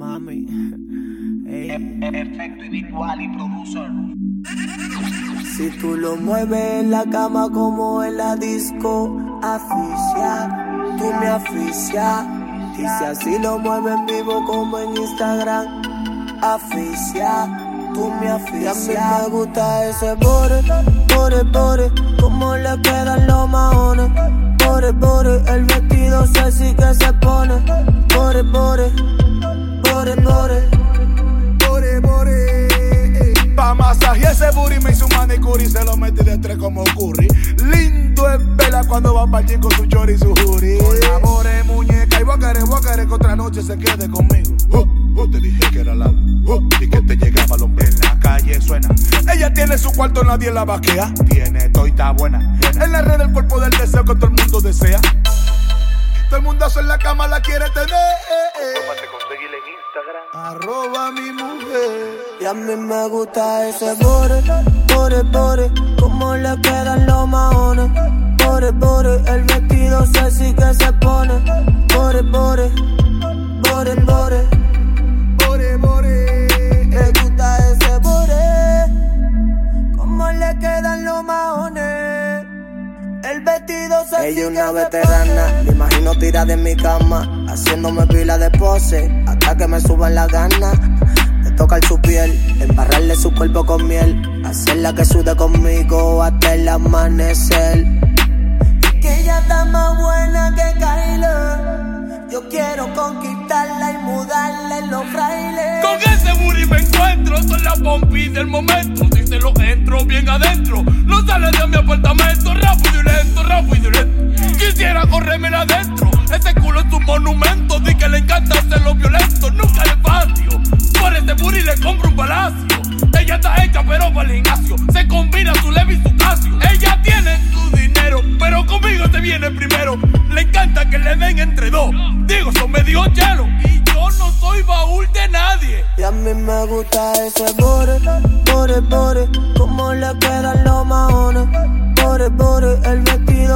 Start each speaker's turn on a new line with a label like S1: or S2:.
S1: Mami.
S2: Efecto individual y producer.
S1: Si tú lo mueves en la cama como en la disco, aficia, tú me aficia. Y si así lo mueves en vivo como en Instagram, aficia, tú me aficia. Y a mí me gusta ese bore, bore, bore, como le quedan los maones. Bore,
S3: y se lo metí de tres como curry. Lindo es vela cuando va para con su chori y su jury. Colabore, muñeca, y a querer que otra noche se quede conmigo. Uh, uh, te dije que era la uh, y que te llegaba al hombre. En la calle suena. Ella tiene su cuarto, nadie la vaquea. Tiene toita buena. En la red del cuerpo del deseo que todo el mundo desea. Todo el mundo en la cama la quiere tener. Arroba mi mujer.
S1: Y a mí me gusta ese bore, bore, bore, como le quedan los maones. Bore, bore, el vestido sexy que se pone. Bore, bore, bore, bore.
S3: Bore, bore.
S1: Me gusta ese bore, como le quedan los maones. El vestido sexy Ella es una veterana, me imagino tira de mi cama, haciéndome pila de pose, hasta que me suban la gana. Tocar su piel, embarrarle su cuerpo con miel, hacerla que sude conmigo hasta el amanecer. Y que ella está más buena que Kyla. Yo quiero conquistarla y mudarla en los frailes.
S4: Con ese booty me encuentro, soy la pompi del momento. Si se lo entro bien adentro, no sale de mi apartamento. Ella está hecha, pero para el gimnasio. Se combina su Levi y su Casio. Ella tiene su dinero, pero conmigo se viene primero. Le encanta que le den entre dos. Digo, son medio chelo. Y yo no soy baúl de nadie.
S1: Y a mí me gusta ese bore, bore, bore, como le quedan los maones. Bore, bore, el vestido